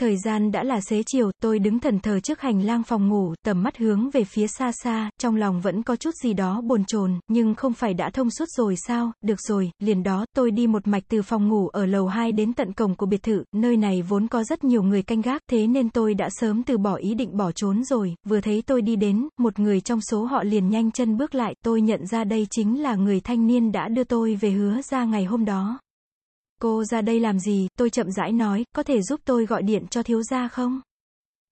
Thời gian đã là xế chiều, tôi đứng thần thờ trước hành lang phòng ngủ, tầm mắt hướng về phía xa xa, trong lòng vẫn có chút gì đó bồn chồn, nhưng không phải đã thông suốt rồi sao, được rồi, liền đó, tôi đi một mạch từ phòng ngủ ở lầu 2 đến tận cổng của biệt thự, nơi này vốn có rất nhiều người canh gác, thế nên tôi đã sớm từ bỏ ý định bỏ trốn rồi, vừa thấy tôi đi đến, một người trong số họ liền nhanh chân bước lại, tôi nhận ra đây chính là người thanh niên đã đưa tôi về hứa ra ngày hôm đó. Cô ra đây làm gì, tôi chậm rãi nói, có thể giúp tôi gọi điện cho thiếu gia không?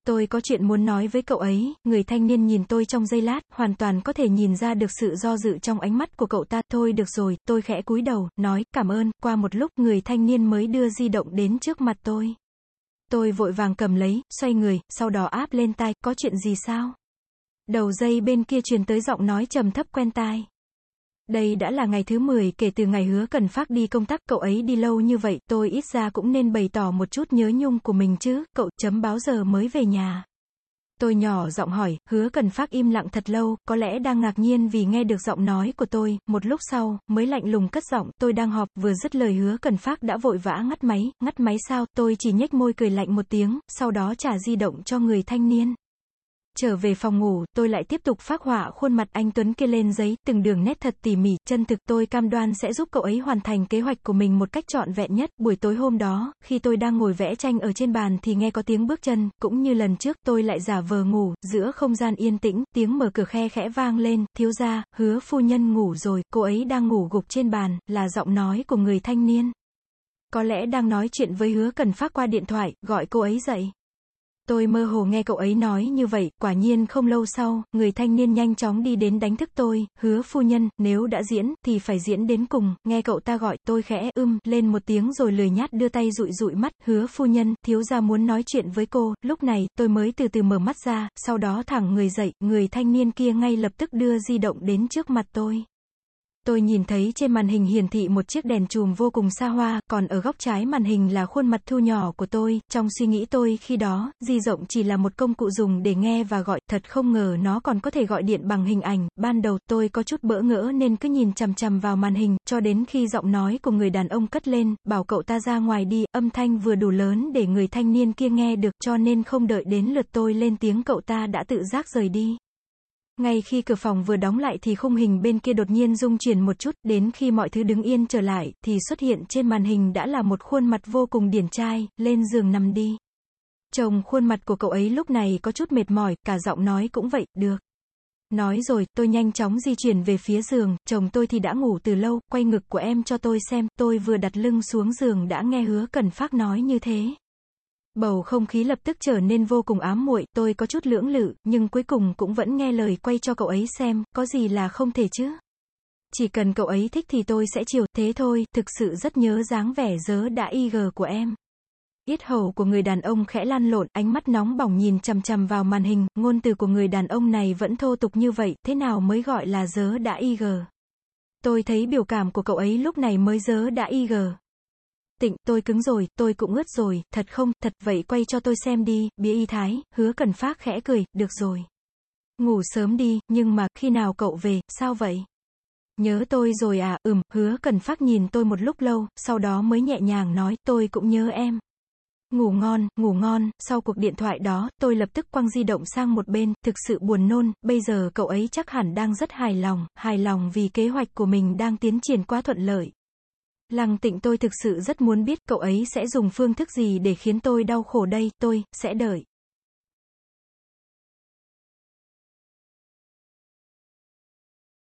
Tôi có chuyện muốn nói với cậu ấy, người thanh niên nhìn tôi trong giây lát, hoàn toàn có thể nhìn ra được sự do dự trong ánh mắt của cậu ta. Thôi được rồi, tôi khẽ cúi đầu, nói, cảm ơn, qua một lúc, người thanh niên mới đưa di động đến trước mặt tôi. Tôi vội vàng cầm lấy, xoay người, sau đó áp lên tai, có chuyện gì sao? Đầu dây bên kia truyền tới giọng nói trầm thấp quen tai. Đây đã là ngày thứ 10 kể từ ngày hứa cần phát đi công tác, cậu ấy đi lâu như vậy, tôi ít ra cũng nên bày tỏ một chút nhớ nhung của mình chứ, cậu chấm báo giờ mới về nhà. Tôi nhỏ giọng hỏi, hứa cần phát im lặng thật lâu, có lẽ đang ngạc nhiên vì nghe được giọng nói của tôi, một lúc sau, mới lạnh lùng cất giọng, tôi đang họp, vừa dứt lời hứa cần phát đã vội vã ngắt máy, ngắt máy sao, tôi chỉ nhếch môi cười lạnh một tiếng, sau đó trả di động cho người thanh niên. Trở về phòng ngủ, tôi lại tiếp tục phác họa khuôn mặt anh Tuấn kia lên giấy, từng đường nét thật tỉ mỉ, chân thực tôi cam đoan sẽ giúp cậu ấy hoàn thành kế hoạch của mình một cách trọn vẹn nhất. Buổi tối hôm đó, khi tôi đang ngồi vẽ tranh ở trên bàn thì nghe có tiếng bước chân, cũng như lần trước tôi lại giả vờ ngủ, giữa không gian yên tĩnh, tiếng mở cửa khe khẽ vang lên, thiếu gia, hứa phu nhân ngủ rồi, cô ấy đang ngủ gục trên bàn, là giọng nói của người thanh niên. Có lẽ đang nói chuyện với hứa cần phát qua điện thoại, gọi cô ấy dậy. Tôi mơ hồ nghe cậu ấy nói như vậy, quả nhiên không lâu sau, người thanh niên nhanh chóng đi đến đánh thức tôi, hứa phu nhân, nếu đã diễn, thì phải diễn đến cùng, nghe cậu ta gọi, tôi khẽ ưm, lên một tiếng rồi lười nhát đưa tay dụi dụi mắt, hứa phu nhân, thiếu gia muốn nói chuyện với cô, lúc này, tôi mới từ từ mở mắt ra, sau đó thẳng người dậy, người thanh niên kia ngay lập tức đưa di động đến trước mặt tôi. Tôi nhìn thấy trên màn hình hiển thị một chiếc đèn chùm vô cùng xa hoa, còn ở góc trái màn hình là khuôn mặt thu nhỏ của tôi, trong suy nghĩ tôi khi đó, di rộng chỉ là một công cụ dùng để nghe và gọi, thật không ngờ nó còn có thể gọi điện bằng hình ảnh, ban đầu tôi có chút bỡ ngỡ nên cứ nhìn chằm chằm vào màn hình, cho đến khi giọng nói của người đàn ông cất lên, bảo cậu ta ra ngoài đi, âm thanh vừa đủ lớn để người thanh niên kia nghe được, cho nên không đợi đến lượt tôi lên tiếng cậu ta đã tự giác rời đi. Ngay khi cửa phòng vừa đóng lại thì khung hình bên kia đột nhiên rung chuyển một chút, đến khi mọi thứ đứng yên trở lại, thì xuất hiện trên màn hình đã là một khuôn mặt vô cùng điển trai, lên giường nằm đi. Chồng khuôn mặt của cậu ấy lúc này có chút mệt mỏi, cả giọng nói cũng vậy, được. Nói rồi, tôi nhanh chóng di chuyển về phía giường, chồng tôi thì đã ngủ từ lâu, quay ngực của em cho tôi xem, tôi vừa đặt lưng xuống giường đã nghe hứa cần phát nói như thế. Bầu không khí lập tức trở nên vô cùng ám muội, tôi có chút lưỡng lự, nhưng cuối cùng cũng vẫn nghe lời quay cho cậu ấy xem, có gì là không thể chứ. Chỉ cần cậu ấy thích thì tôi sẽ chiều, thế thôi, thực sự rất nhớ dáng vẻ dớ đã y gờ của em. Yết hầu của người đàn ông khẽ lan lộn, ánh mắt nóng bỏng nhìn chằm chằm vào màn hình, ngôn từ của người đàn ông này vẫn thô tục như vậy, thế nào mới gọi là dớ đã y gờ. Tôi thấy biểu cảm của cậu ấy lúc này mới dớ đã y gờ. Tịnh, tôi cứng rồi, tôi cũng ướt rồi, thật không, thật vậy quay cho tôi xem đi, bia y thái, hứa cần phát khẽ cười, được rồi. Ngủ sớm đi, nhưng mà, khi nào cậu về, sao vậy? Nhớ tôi rồi à, ừm, hứa cần phát nhìn tôi một lúc lâu, sau đó mới nhẹ nhàng nói, tôi cũng nhớ em. Ngủ ngon, ngủ ngon, sau cuộc điện thoại đó, tôi lập tức quăng di động sang một bên, thực sự buồn nôn, bây giờ cậu ấy chắc hẳn đang rất hài lòng, hài lòng vì kế hoạch của mình đang tiến triển quá thuận lợi. Lăng tịnh tôi thực sự rất muốn biết cậu ấy sẽ dùng phương thức gì để khiến tôi đau khổ đây, tôi, sẽ đợi.